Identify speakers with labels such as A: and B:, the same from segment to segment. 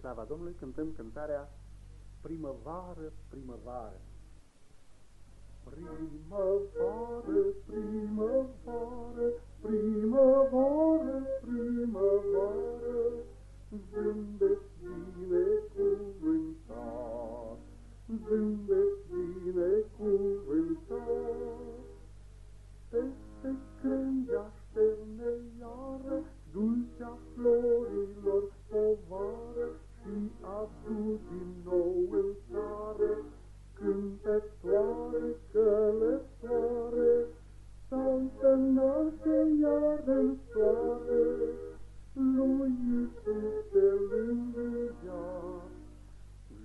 A: slava Domnului cântăm cântarea Primăvară, primăvară.
B: Primăvară, primăvară, primăvară, primăvară, zâmbet binecuvântat, zâmbet binecuvântat. Peste crângea așterne iară, dulcea florilor povară și adu din nou în țară, cântătoare, călătoare, sau să naște iar în soare, lui Iisus te lângâia,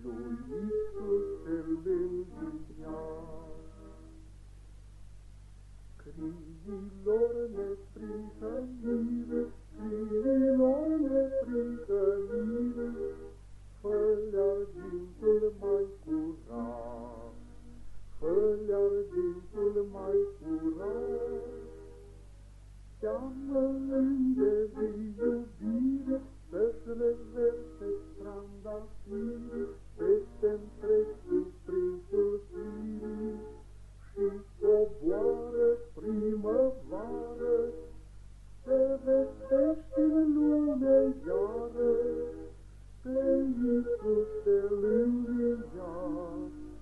B: lui Iisus te lângâia. Criilor neprihănire, criilor neprihănire, fă-le argintul mai curat, fă-le argintul mai curat. Cheamă îngerii iubire, să-și reverse trandafiri peste întreg cuprinsul firii și coboară primăvară, se vestește în lume iară, pe Iisus te lângâia, pe Iisus